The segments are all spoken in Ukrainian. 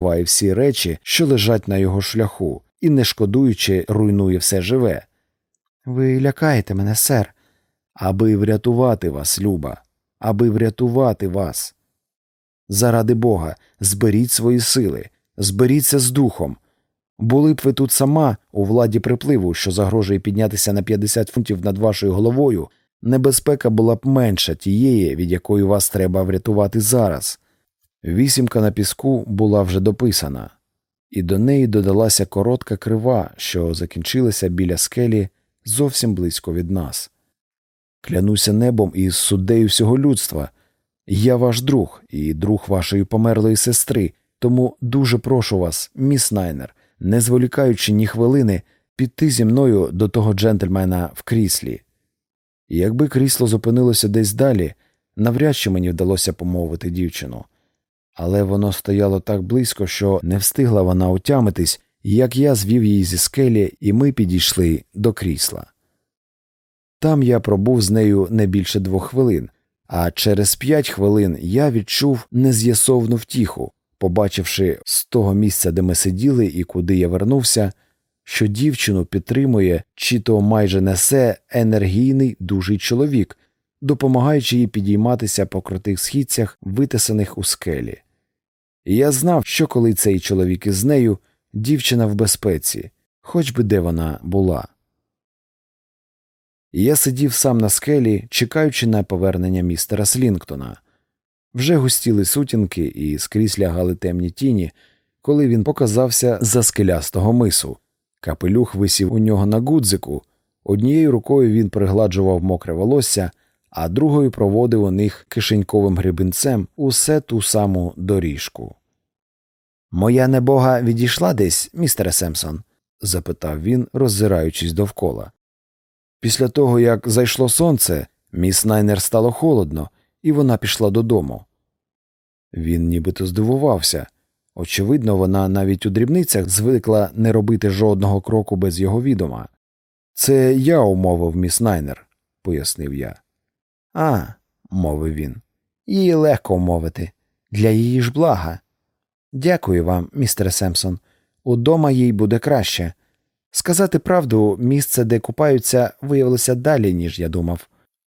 вбиває всі речі, що лежать на його шляху, і, не шкодуючи, руйнує все живе. Ви лякаєте мене, сер. Аби врятувати вас, Люба, аби врятувати вас. Заради Бога, зберіть свої сили, зберіться з духом. Були б ви тут сама у владі припливу, що загрожує піднятися на 50 фунтів над вашою головою, небезпека була б менша тієї, від якої вас треба врятувати зараз. Вісімка на піску була вже дописана, і до неї додалася коротка крива, що закінчилася біля скелі зовсім близько від нас. Клянуся небом і суддею всього людства. Я ваш друг і друг вашої померлої сестри, тому дуже прошу вас, міс Найнер, не зволікаючи ні хвилини, піти зі мною до того джентльмена в кріслі. І якби крісло зупинилося десь далі, навряд чи мені вдалося помовити дівчину. Але воно стояло так близько, що не встигла вона отямитись, як я звів її зі скелі, і ми підійшли до крісла. Там я пробув з нею не більше двох хвилин, а через п'ять хвилин я відчув нез'ясовну втіху, побачивши з того місця, де ми сиділи і куди я вернувся, що дівчину підтримує чи то майже несе енергійний дужий чоловік, допомагаючи їй підійматися по крутих східцях, витисаних у скелі. І я знав, що коли цей чоловік із нею, дівчина в безпеці, хоч би де вона була. І я сидів сам на скелі, чекаючи на повернення містера Слінгтона. Вже густіли сутінки і скрізь лягали темні тіні, коли він показався за скелястого мису. Капелюх висів у нього на гудзику, однією рукою він пригладжував мокре волосся, а другою проводив у них кишеньковим грибинцем усе ту саму доріжку. Моя небога відійшла десь, містере Семсон? запитав він, роззираючись довкола. Після того, як зайшло сонце, міс Найнер стало холодно, і вона пішла додому. Він нібито здивувався. Очевидно, вона навіть у дрібницях звикла не робити жодного кроку без його відома. Це я умовив міс Найнер, пояснив я. А, мовив він, її легко умовити. Для її ж блага. Дякую вам, містере Семсон. Удома їй буде краще. Сказати правду, місце, де купаються, виявилося далі, ніж я думав.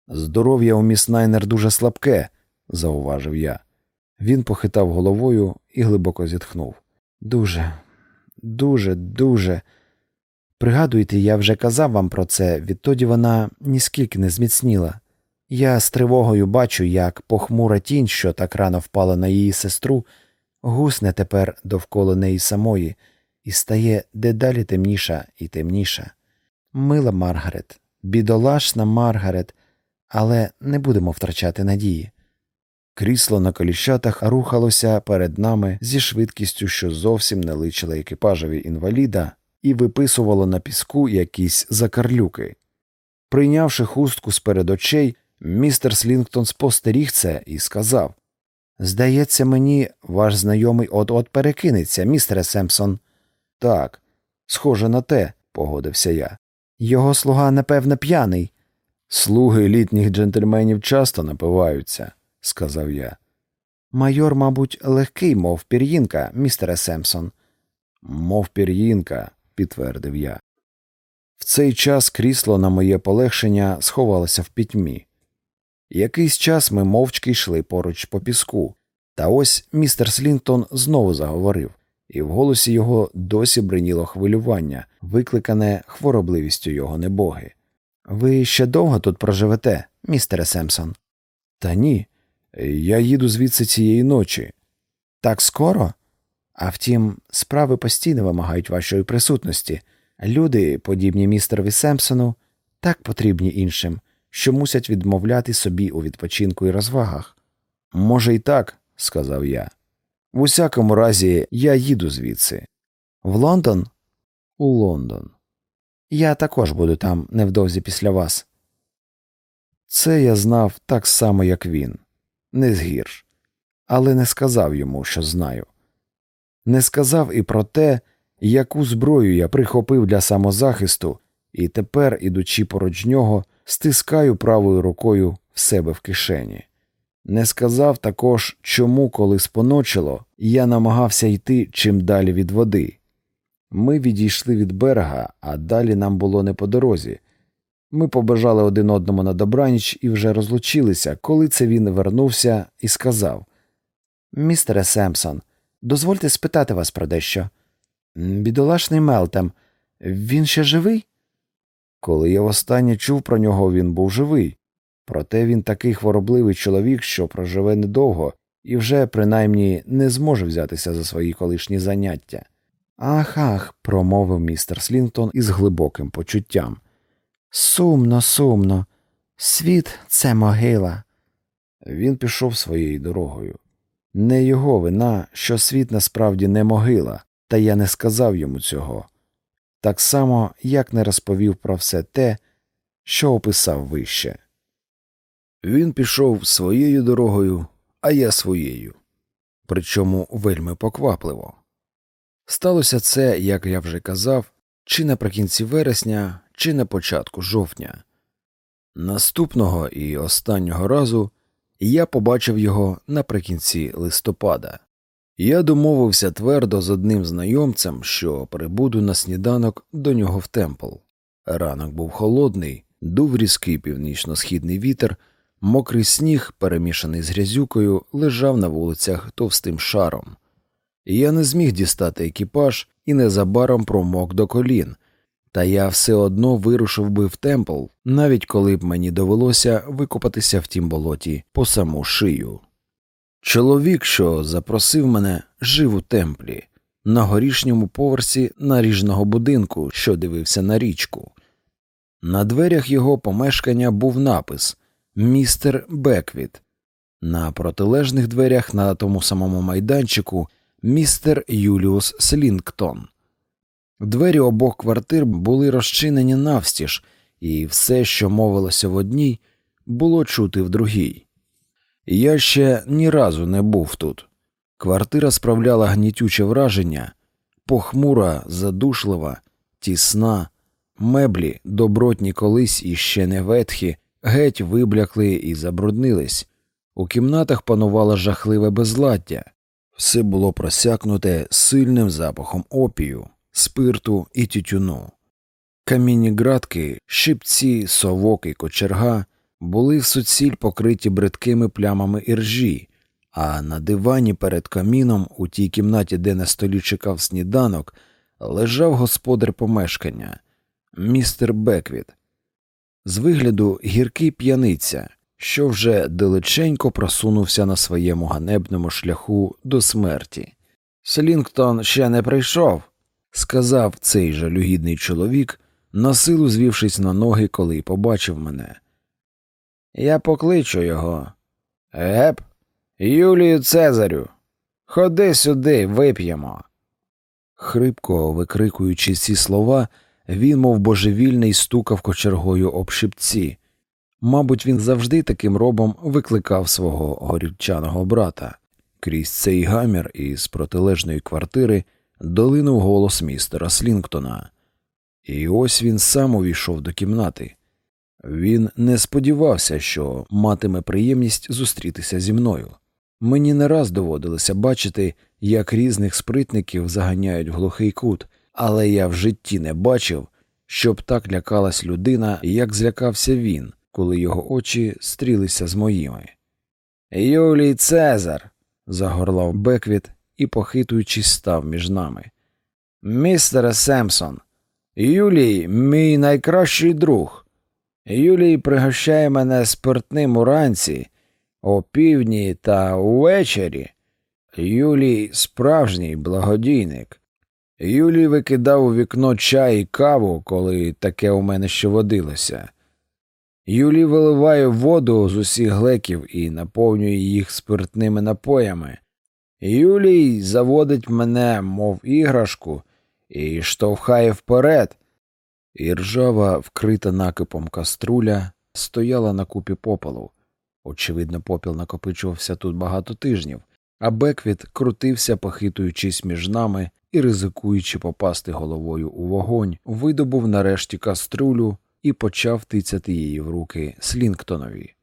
Здоров'я у міс Найнер дуже слабке, зауважив я. Він похитав головою і глибоко зітхнув. Дуже, дуже, дуже. Пригадуйте, я вже казав вам про це, відтоді вона ніскільки не зміцніла. Я з тривогою бачу, як похмура тінь, що так рано впала на її сестру, гусне тепер довкола неї самої і стає дедалі темніша і темніша. Мила Маргарет, бідолашна Маргарет, але не будемо втрачати надії. Крісло на коліщатах рухалося перед нами зі швидкістю, що зовсім не личила екіпажеві інваліда, і виписувало на піску якісь закарлюки. Прийнявши хустку з перед очей, містер Слінгтон спостеріг це і сказав Здається, мені, ваш знайомий от от перекинеться, містере Семпсон. Так, схоже на те, погодився я. Його слуга, напевне, п'яний. Слуги літніх джентльменів часто напиваються, сказав я. Майор, мабуть, легкий, мов пір'їнка, містере Семпсон. Мов пір'їнка, підтвердив я. В цей час крісло на моє полегшення сховалося в пітьмі. Якийсь час ми мовчки йшли поруч по піску, та ось містер Слінтон знову заговорив і в голосі його досі бриніло хвилювання, викликане хворобливістю його небоги. Ви ще довго тут проживете, містере Семсон? Та ні. Я їду звідси цієї ночі. Так скоро? А втім, справи постійно вимагають вашої присутності. Люди, подібні містерові Семпсону, так потрібні іншим, що мусять відмовляти собі у відпочинку і розвагах. Може, і так, сказав я. В усякому разі, я їду звідси. В Лондон? У Лондон. Я також буду там невдовзі після вас. Це я знав так само, як він, не згірш, але не сказав йому, що знаю. Не сказав і про те, яку зброю я прихопив для самозахисту, і тепер, ідучи поруч нього, стискаю правою рукою в себе в кишені. Не сказав також, чому, коли споночило, я намагався йти чим далі від води. Ми відійшли від берега, а далі нам було не по дорозі. Ми побажали один одному на добраніч і вже розлучилися, коли це він вернувся і сказав Містере Семпсон, дозвольте спитати вас про дещо. Бідолашний Мелтем, він ще живий? Коли я востаннє чув про нього, він був живий. Проте він такий хворобливий чоловік, що проживе недовго і вже принаймні не зможе взятися за свої колишні заняття. Ах, ах, промовив містер Слінтон із глибоким почуттям. Сумно, сумно. Світ це могила. Він пішов своєю дорогою. Не його вина, що світ насправді не могила, та я не сказав йому цього. Так само, як не розповів про все те, що описав вище. Він пішов своєю дорогою, а я своєю, причому вельми поквапливо. Сталося це, як я вже казав, чи наприкінці вересня, чи на початку жовтня. Наступного і останнього разу я побачив його наприкінці листопада. Я домовився твердо з одним знайомцем, що прибуду на сніданок до нього в темпл. Ранок був холодний, дув різкий північно-східний вітер, мокрий сніг, перемішаний з грязюкою, лежав на вулицях товстим шаром. Я не зміг дістати екіпаж і незабаром промок до колін, та я все одно вирушив би в темпл, навіть коли б мені довелося викопатися в тім болоті по саму шию. Чоловік, що запросив мене, жив у темплі, на горішньому поверсі наріжного будинку, що дивився на річку. На дверях його помешкання був напис Містер Беквіт. На протилежних дверях на тому самому майданчику містер Юліус Слінгтон. Двері обох квартир були розчинені навстіж, і все, що мовилося в одній, було чути в другій. Я ще ні разу не був тут. Квартира справляла гнітюче враження, похмура, задушлива, тісна, меблі, добротні колись і ще не ветхі, геть виблякли і забруднились. У кімнатах панувало жахливе безладдя, все було просякнуте сильним запахом опію, спирту і тютюну. Камінні ґратки, щипці, совок і кочерга були в суціль покриті бридкими плямами іржі, а на дивані перед каміном, у тій кімнаті, де на столі чекав сніданок, лежав господар помешкання, містер Беквіт. З вигляду гіркий п'яниця, що вже далеченько просунувся на своєму ганебному шляху до смерті. Слінгтон ще не прийшов, сказав цей жалюгідний чоловік, насилу звівшись на ноги, коли побачив мене. Я покличу його. Геп, Юлію Цезарю, ходи сюди, вип'ємо. Хрипко викрикуючи ці слова, він, мов божевільний, стукав кочергою об шипці. Мабуть, він завжди таким робом викликав свого горівчаного брата. Крізь цей гамір із протилежної квартири долинув голос містера Слінгтона. І ось він сам увійшов до кімнати. Він не сподівався, що матиме приємність зустрітися зі мною. Мені не раз доводилося бачити, як різних спритників заганяють глухий кут, але я в житті не бачив, щоб так лякалась людина, як злякався він, коли його очі стрілися з моїми. Юлій Цезар. загорлав Беквіт і, похитуючись, став між нами. Містере Семсон, Юлій, мій найкращий друг. Юлій пригощає мене спиртним уранці, опівдні та увечері. Юлій справжній благодійник. Юлій викидав у вікно чай і каву, коли таке у мене ще водилося. Юлій виливає воду з усіх глеків і наповнює їх спиртними напоями. Юлій заводить мене, мов іграшку, і штовхає вперед. І ржава, вкрита накипом каструля, стояла на купі попелу. Очевидно, попіл накопичувався тут багато тижнів, а Беквіт крутився, похитуючись між нами і, ризикуючи попасти головою у вогонь, видобув нарешті каструлю і почав тицяти її в руки Слінгтонові.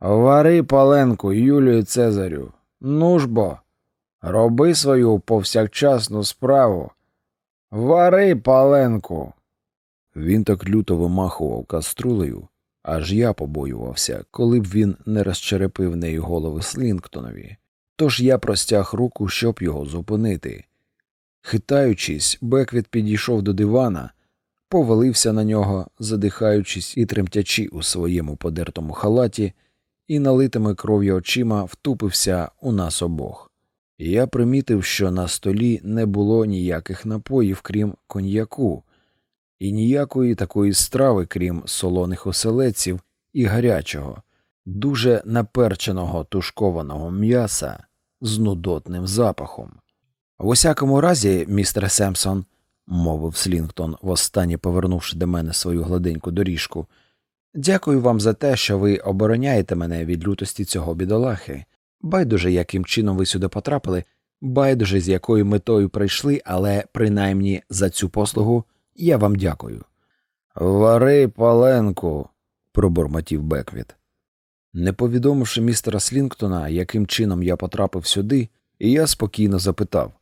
Вари паленку, Юлію Цезарю. Ну ж бо, роби свою повсякчасну справу. Вари паленку. Він так люто вимахував каструлею, аж я побоювався, коли б він не розчерепив нею голови Слінгтонові. Тож я простяг руку, щоб його зупинити. Хитаючись, Беквіт підійшов до дивана, повалився на нього, задихаючись і тремтячи у своєму подертому халаті, і налитими кров'ю очима втупився у нас обох. Я примітив, що на столі не було ніяких напоїв, крім коньяку, і ніякої такої страви, крім солоних оселеців і гарячого, дуже наперченого тушкованого м'яса з нудотним запахом. В усякому разі, містер Семсон, мовив Слінгтон, востаннє повернувши до мене свою гладеньку доріжку, дякую вам за те, що ви обороняєте мене від лютості цього бідолахи. Байдуже, яким чином ви сюди потрапили, байдуже, з якою метою прийшли, але принаймні за цю послугу я вам дякую. Вари паленку, пробурмотів Беквіт. Не повідомивши містера Слінгтона, яким чином я потрапив сюди, я спокійно запитав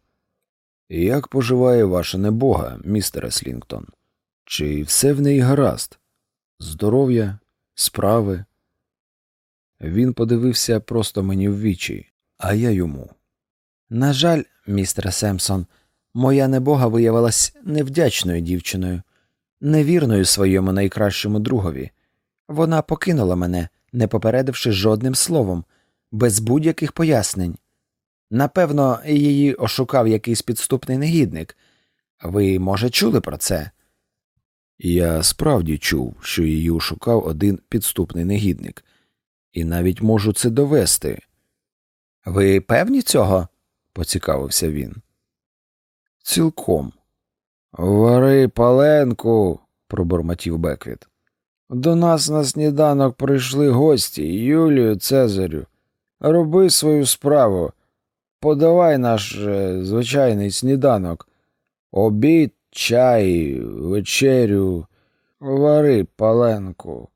Як поживає ваша небога, містере Слінгтон? Чи все в неї гаразд? Здоров'я, справи? Він подивився просто мені в вічі, а я йому. На жаль, містер Семсон, моя небога виявилась невдячною дівчиною, невірною своєму найкращому другові. Вона покинула мене, не попередивши жодним словом, без будь-яких пояснень. Напевно, її ошукав якийсь підступний негідник. Ви, може, чули про це? Я справді чув, що її ошукав один підступний негідник, і навіть можу це довести. Ви певні цього? поцікавився він. Цілком. Вари паленку, пробормотів Беквіт. До нас на сніданок прийшли гості, Юлію Цезарю. Роби свою справу. Подавай наш е, звичайний сніданок. Обід, чай, вечерю, вари паленку.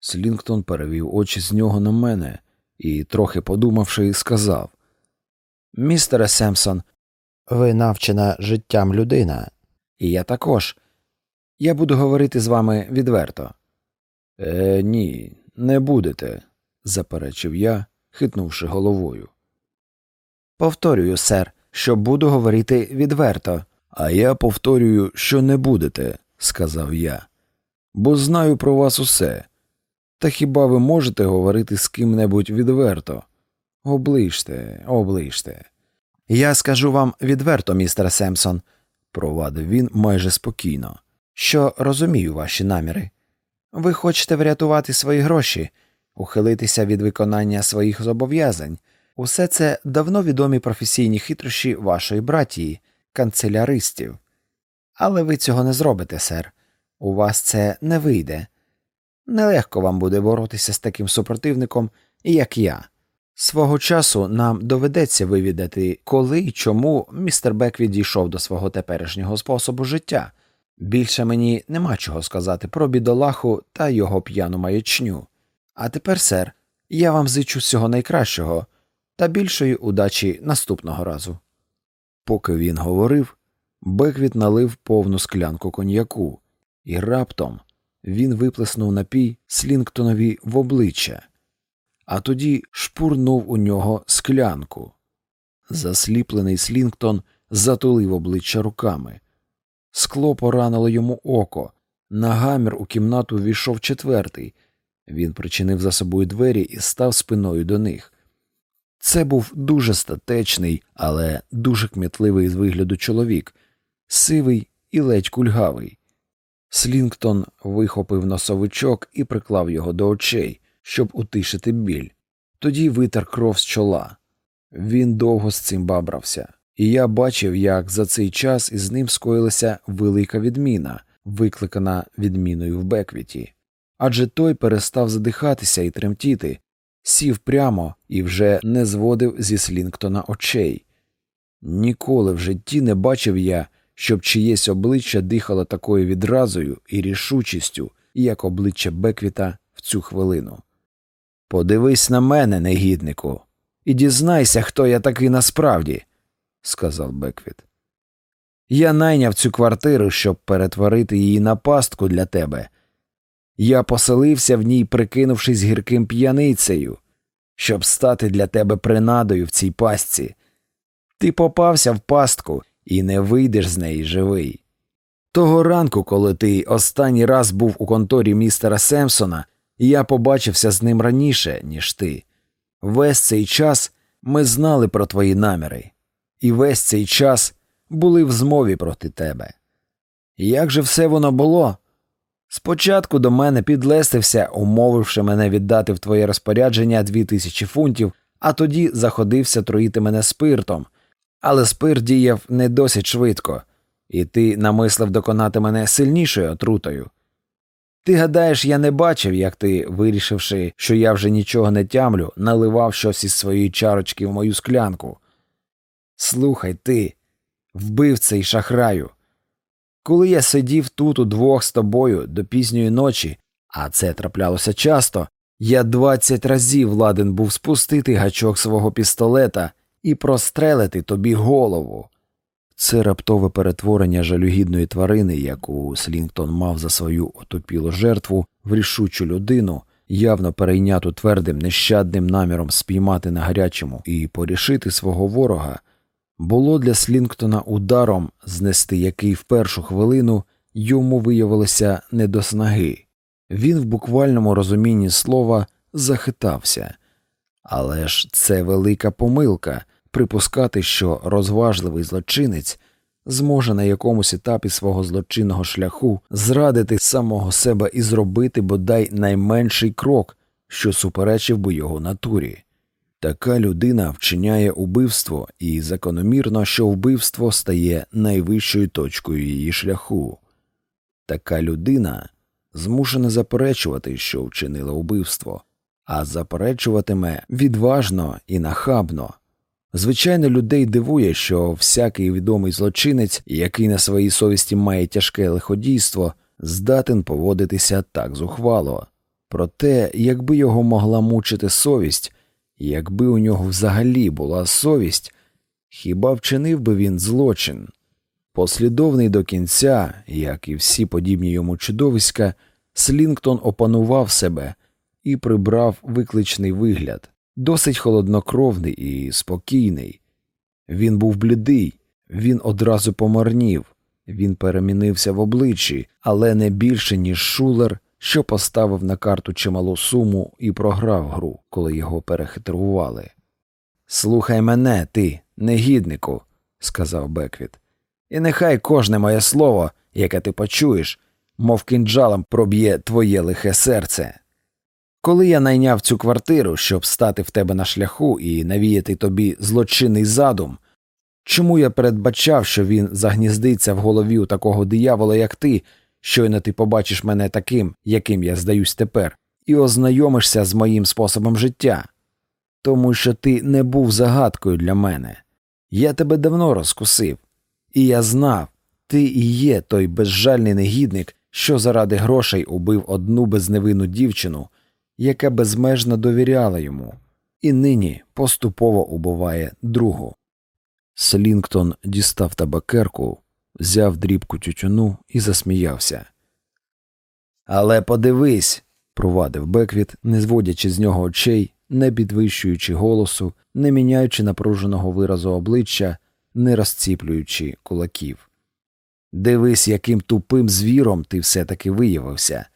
Слінгтон перевів очі з нього на мене і, трохи подумавши, сказав Містере Семсон, ви навчена життям людина, і я також. Я буду говорити з вами відверто. Е, ні, не будете, заперечив я, хитнувши головою. Повторюю, сер, що буду говорити відверто. А я повторюю, що не будете, сказав я, бо знаю про вас усе. Та хіба ви можете говорити з ким-небудь відверто? Оближте, оближте. Я скажу вам відверто, містер Семсон, провадив він майже спокійно, що розумію ваші наміри. Ви хочете врятувати свої гроші, ухилитися від виконання своїх зобов'язань. Усе це давно відомі професійні хитрощі вашої братії, канцеляристів. Але ви цього не зробите, сер. У вас це не вийде. Нелегко вам буде боротися з таким супротивником, як я. Свого часу нам доведеться вивідати, коли і чому містер Бек відійшов до свого теперішнього способу життя. Більше мені нема чого сказати про бідолаху та його п'яну маячню. А тепер, сер, я вам зичу всього найкращого та більшої удачі наступного разу. Поки він говорив, Беквіт налив повну склянку коньяку, і раптом він виплеснув напій Слінгтонові в обличчя, а тоді шпурнув у нього склянку. Засліплений Слінгтон затулив обличчя руками. Скло поранило йому око. На гамір у кімнату війшов четвертий. Він причинив за собою двері і став спиною до них. Це був дуже статечний, але дуже кмітливий з вигляду чоловік, сивий і ледь кульгавий. Слінгтон вихопив носовичок і приклав його до очей, щоб утишити біль. Тоді витер кров з чола. Він довго з цим бабрався, і я бачив, як за цей час із ним скоїлася велика відміна, викликана відміною в Беквіті. Адже той перестав задихатися і тремтіти, сів прямо і вже не зводив зі Слінгтона очей. Ніколи в житті не бачив я, щоб чиєсь обличчя дихало такою відразою і рішучістю, як обличчя Беквіта в цю хвилину. Подивись на мене, негіднику, і дізнайся, хто я такий насправді, сказав Беквіт. Я найняв цю квартиру, щоб перетворити її на пастку для тебе. Я поселився в ній, прикинувшись гірким п'яницею, щоб стати для тебе принадою в цій пастці. Ти попався в пастку і не вийдеш з неї живий. Того ранку, коли ти останній раз був у конторі містера Семсона, я побачився з ним раніше, ніж ти. Весь цей час ми знали про твої наміри, і весь цей час були в змові проти тебе. Як же все воно було? Спочатку до мене підлестився, умовивши мене віддати в твоє розпорядження дві тисячі фунтів, а тоді заходився троїти мене спиртом, але спирт діяв не досить швидко, і ти намислив доконати мене сильнішою отрутою. Ти гадаєш, я не бачив, як ти, вирішивши, що я вже нічого не тямлю, наливав щось із своєї чарочки в мою склянку. Слухай ти, вбивця і шахраю. Коли я сидів тут удвох з тобою до пізньої ночі, а це траплялося часто, я двадцять разів ладен був спустити гачок свого пістолета і прострелити тобі голову. Це раптове перетворення жалюгідної тварини, яку Слінгтон мав за свою отопілу жертву в рішучу людину, явно перейняту твердим нещадним наміром спіймати на гарячому і порішити свого ворога, було для Слінгтона ударом, знести який в першу хвилину йому виявилося не до снаги. Він в буквальному розумінні слова захитався. Але ж це велика помилка припускати, що розважливий злочинець зможе на якомусь етапі свого злочинного шляху зрадити самого себе і зробити бодай найменший крок, що суперечив би його натурі. Така людина вчиняє убивство, і закономірно, що вбивство стає найвищою точкою її шляху. Така людина змушена заперечувати, що вчинила убивство, а заперечуватиме відважно і нахабно. Звичайно, людей дивує, що всякий відомий злочинець, який на своїй совісті має тяжке лиходійство, здатен поводитися так зухвало. Проте, якби його могла мучити совість, якби у нього взагалі була совість, хіба вчинив би він злочин? Послідовний до кінця, як і всі подібні йому чудовиська, Слінгтон опанував себе і прибрав викличний вигляд, досить холоднокровний і спокійний. Він був блідий, він одразу помарнів, він перемінився в обличчі, але не більше, ніж шулер, що поставив на карту чималу суму і програв гру, коли його перехитрували. Слухай мене, ти, негіднику, сказав Беквіт, і нехай кожне моє слово, яке ти почуєш, мов кинджалом проб'є твоє лихе серце. Коли я найняв цю квартиру, щоб стати в тебе на шляху і навіяти тобі злочинний задум, чому я передбачав, що він загніздиться в голові у такого диявола, як ти, щойно ти побачиш мене таким, яким я здаюсь тепер, і ознайомишся з моїм способом життя, тому що ти не був загадкою для мене. Я тебе давно розкусив, і я знав, ти і є той безжальний негідник, що заради грошей убив одну безневинну дівчину яка безмежно довіряла йому, і нині поступово убиває другу. Слінгтон дістав табакерку, взяв дрібку тютюну і засміявся. Але подивись, провадив Беквіт, не зводячи з нього очей, не підвищуючи голосу, не міняючи напруженого виразу обличчя, не розціплюючи кулаків. Дивись, яким тупим звіром ти все таки виявився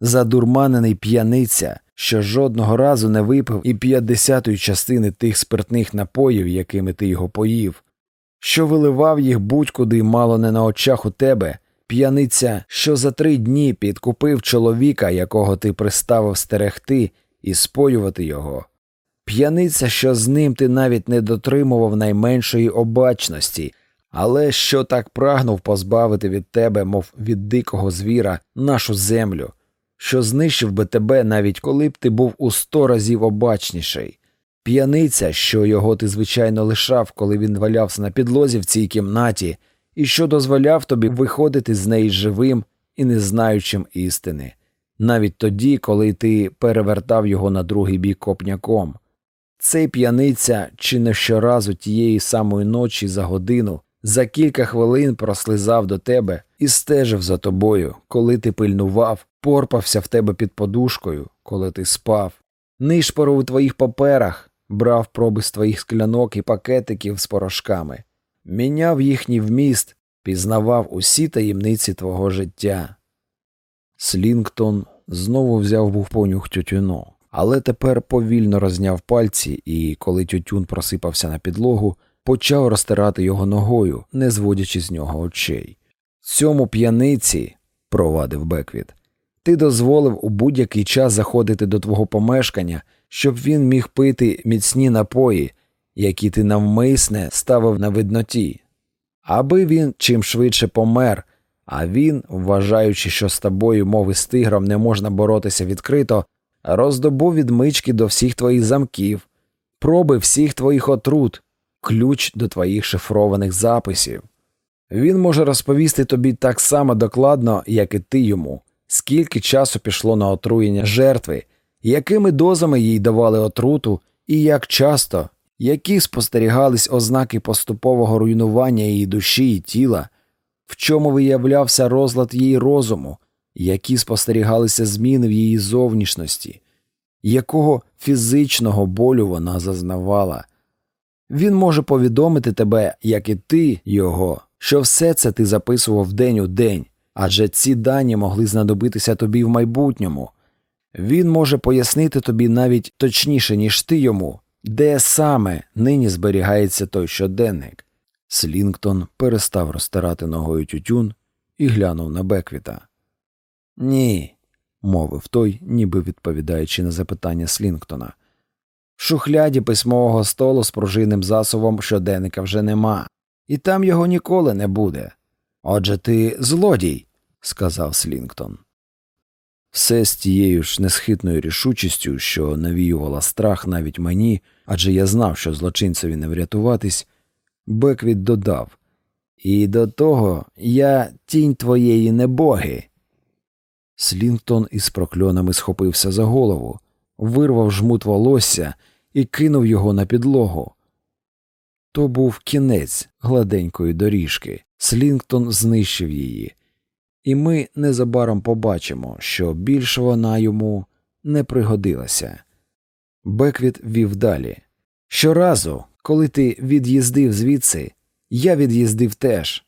задурманений п'яниця, що жодного разу не випив і п'ятдесятої частини тих спиртних напоїв, якими ти його поїв, що виливав їх будь-куди мало не на очах у тебе, п'яниця, що за три дні підкупив чоловіка, якого ти приставив стерегти і споювати його. П'яниця, що з ним ти навіть не дотримував найменшої обачності, але що так прагнув позбавити від тебе, мов від дикого звіра, нашу землю, що знищив би тебе, навіть коли б ти був у сто разів обачніший. П'яниця, що його ти звичайно лишав, коли він валявся на підлозі в цій кімнаті, і що дозволяв тобі виходити з неї живим і не знаючим істини. навіть тоді, коли ти перевертав його на другий бік копняком. Цей п'яниця чи не щоразу тієї самої ночі за годину за кілька хвилин прослизав до тебе і стежив за тобою, коли ти пильнував, порпався в тебе під подушкою, коли ти спав, нишпорив у твоїх паперах, брав проби з твоїх склянок і пакетиків з порошками, міняв їхній вміст, пізнавав усі таємниці твого життя. Слінгтон знову взяв був понюх тютюну, але тепер повільно розняв пальці і, коли тютюн просипався на підлогу, почав розтирати його ногою, не зводячи з нього очей. Цьому п'яниці, провадив Беквіт, ти дозволив у будь-який час заходити до твого помешкання, щоб він міг пити міцні напої, які ти навмисне ставив на видноті, аби він чим швидше помер, а він, вважаючи, що з тобою, мови з тигром, не можна боротися відкрито, роздобув відмички до всіх твоїх замків, проби всіх твоїх отрут, ключ до твоїх шифрованих записів. Він може розповісти тобі так само докладно, як і ти йому, скільки часу пішло на отруєння жертви, якими дозами їй давали отруту, і як часто, які спостерігались ознаки поступового руйнування її душі і тіла, в чому виявлявся розлад її розуму, які спостерігалися зміни в її зовнішності, якого фізичного болю вона зазнавала. Він може повідомити тебе, як і ти його, що все це ти записував день у день, адже ці дані могли знадобитися тобі в майбутньому. Він може пояснити тобі навіть точніше, ніж ти йому, де саме нині зберігається той щоденник. Слінгтон перестав розтирати ногою тютюн і глянув на Беквіта. Ні, мовив той, ніби відповідаючи на запитання Слінгтона. В шухляді письмового столу з пружинним засобом щоденника вже нема, і там його ніколи не буде. Отже ти злодій, сказав Слінгтон. Все з тією ж несхитною рішучістю, що навіювала страх навіть мені, адже я знав, що злочинцеві не врятуватись, Беквіт додав І до того я тінь твоєї небоги. Слінгтон із прокльонами схопився за голову, вирвав жмут волосся і кинув його на підлогу. То був кінець гладенької доріжки. Слінгтон знищив її, і ми незабаром побачимо, що більше вона йому не пригодилася. Беквіт вів далі. Щоразу, коли ти від'їздив звідси, я від'їздив теж.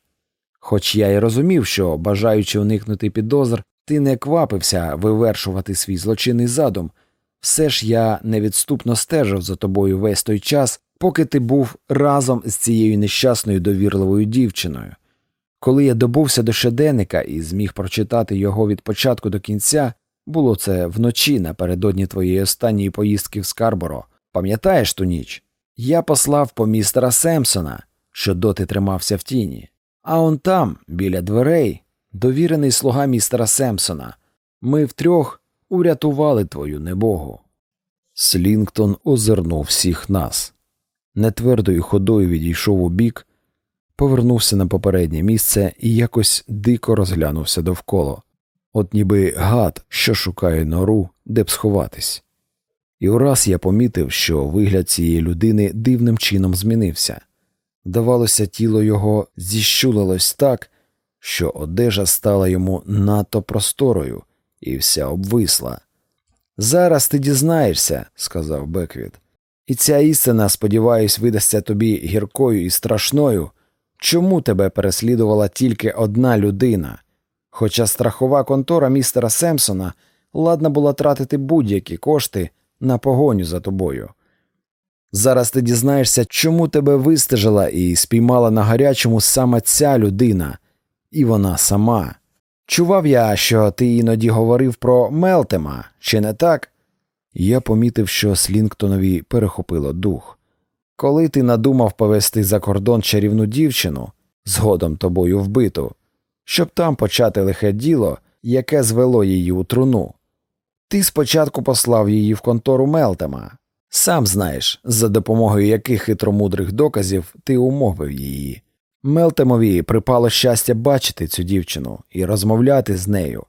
Хоч я й розумів, що, бажаючи уникнути підозр, ти не квапився вивершувати свій злочинний задум, все ж я невідступно стежив за тобою весь той час, поки ти був разом з цією нещасною довірливою дівчиною. Коли я добувся до щоденника і зміг прочитати його від початку до кінця, було це вночі напередодні твоєї останньої поїздки в Скарборо. Пам'ятаєш ту ніч? Я послав по містера Семпсона, що доти тримався в тіні, а он там, біля дверей, довірений слуга містера Семпсона. Ми втрьох урятували твою небогу. Слінгтон озирнув всіх нас. Нетвердою ходою відійшов у бік, повернувся на попереднє місце і якось дико розглянувся довкола, от ніби гад, що шукає нору, де б сховатись. І ураз я помітив, що вигляд цієї людини дивним чином змінився. Здавалося, тіло його зіщулилось так, що одежа стала йому надто просторою і вся обвисла. Зараз ти дізнаєшся, сказав Беквіт, і ця істина, сподіваюсь, видасться тобі гіркою і страшною, чому тебе переслідувала тільки одна людина, хоча страхова контора містера Семпсона ладна була тратити будь-які кошти на погоню за тобою. Зараз ти дізнаєшся, чому тебе вистежила і спіймала на гарячому саме ця людина, і вона сама. Чував я, що ти іноді говорив про Мелтема, чи не так? Я помітив, що Слінгтонові перехопило дух. Коли ти надумав повести за кордон чарівну дівчину, згодом тобою вбиту, щоб там почати лихе діло, яке звело її у труну. Ти спочатку послав її в контору Мелтема. Сам знаєш, за допомогою яких хитромудрих доказів ти умовив її. Мелтемові припало щастя бачити цю дівчину і розмовляти з нею.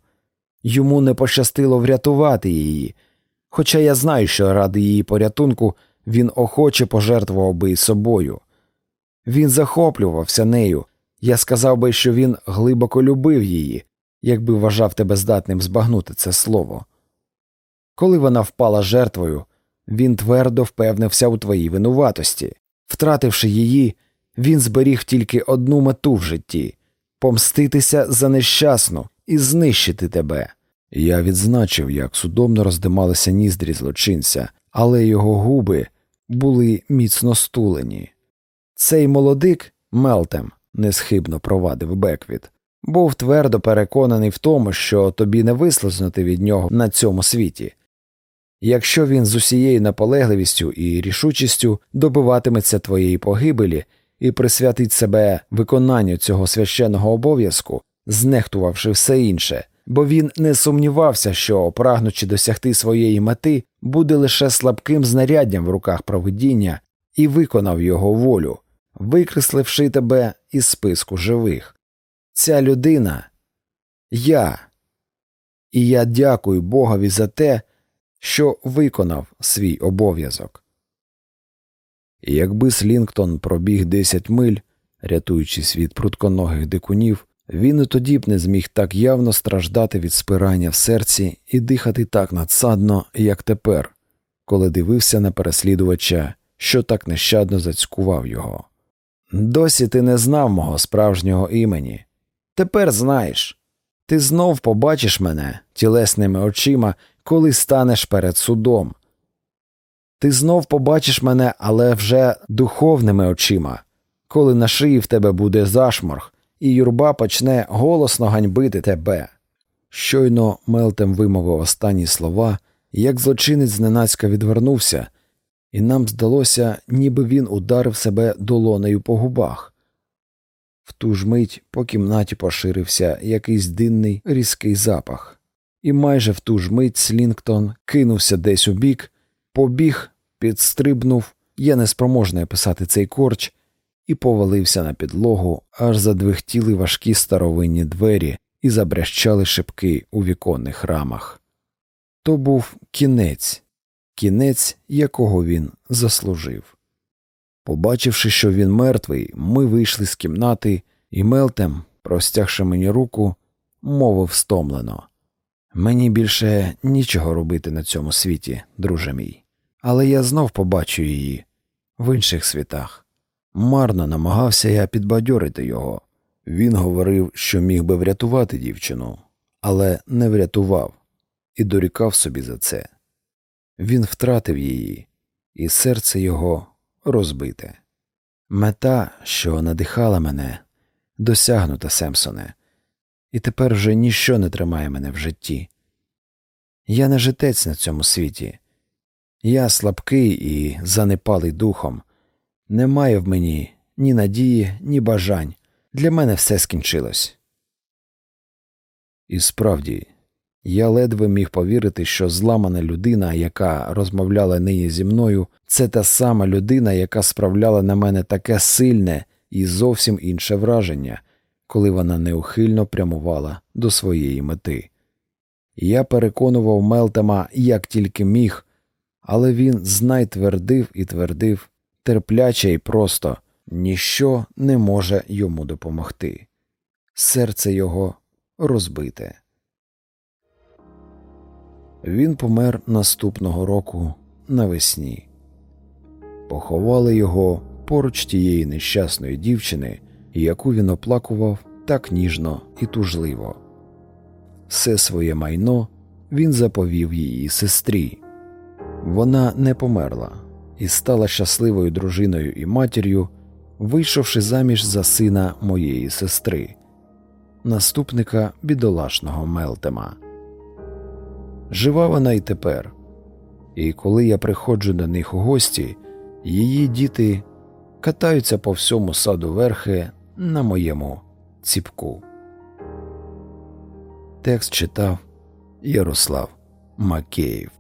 Йому не пощастило врятувати її, хоча я знаю, що ради її порятунку він охоче пожертвував би і собою. Він захоплювався нею. Я сказав би, що він глибоко любив її, якби вважав тебе здатним збагнути це слово. Коли вона впала жертвою, він твердо впевнився у твоїй винуватості. Втративши її, він зберіг тільки одну мету в житті помститися за нещасну і знищити тебе. Я відзначив, як судомно роздималися ніздрі злочинця, але його губи були міцно стулені. Цей молодик Мелтем несхибно провадив Беквіт, був твердо переконаний в тому, що тобі не вислизнути від нього на цьому світі. Якщо він з усією наполегливістю і рішучістю добиватиметься твоєї погибелі і присвятить себе виконанню цього священного обов'язку, знехтувавши все інше, бо він не сумнівався, що, прагнучи досягти своєї мети, буде лише слабким знаряддям в руках провидіння і виконав його волю, викресливши тебе із списку живих. Ця людина я, і я дякую Богові за те, що виконав свій обов'язок. Якби Слінгтон пробіг десять миль, рятуючись від прутконогих дикунів, він і тоді б не зміг так явно страждати від спирання в серці і дихати так надсадно, як тепер, коли дивився на переслідувача, що так нещадно зацькував його. Досі ти не знав мого справжнього імені. Тепер знаєш. Ти знов побачиш мене тілесними очима, коли станеш перед судом. Ти знов побачиш мене, але вже духовними очима, коли на шиї в тебе буде зашморг, і юрба почне голосно ганьбити тебе. Щойно Мелтем вимовив останні слова, як злочинець зненацька відвернувся, і нам здалося, ніби він ударив себе долонею по губах. В ту ж мить по кімнаті поширився якийсь динний різкий запах, і майже в ту ж мить Слінгтон кинувся десь у бік, побіг, підстрибнув, я неспроможний описати цей корч, і повалився на підлогу, аж задвихтіли важкі старовинні двері і забрящали шибки у віконних рамах. То був кінець, кінець, якого він заслужив. Побачивши, що він мертвий, ми вийшли з кімнати, і Мелтем, простягши мені руку, мовив стомлено Мені більше нічого робити на цьому світі, друже мій, але я знов побачу її в інших світах. Марно намагався я підбадьорити його. Він говорив, що міг би врятувати дівчину, але не врятував і дорікав собі за це. Він втратив її, і серце його розбите. Мета, що надихала мене, досягнута, Семсоне, і тепер вже ніщо не тримає мене в житті. Я не житець на цьому світі, я слабкий і занепалий духом, немає в мені ні надії, ні бажань. Для мене все скінчилось. І справді, я ледве міг повірити, що зламана людина, яка розмовляла нині зі мною, це та сама людина, яка справляла на мене таке сильне і зовсім інше враження, коли вона неухильно прямувала до своєї мети. Я переконував Мелтема як тільки міг, але він знай твердив і твердив, терпляче і просто ніщо не може йому допомогти. Серце його розбите. Він помер наступного року навесні. Поховали його поруч тієї нещасної дівчини, яку він оплакував так ніжно і тужливо. Все своє майно він заповів її сестрі. Вона не померла і стала щасливою дружиною і матір'ю, вийшовши заміж за сина моєї сестри, наступника бідолашного Мелтема. Жива вона й тепер, і коли я приходжу до них у гості, її діти катаються по всьому саду верхи на моєму ціпку. Текст читав Ярослав Макеїв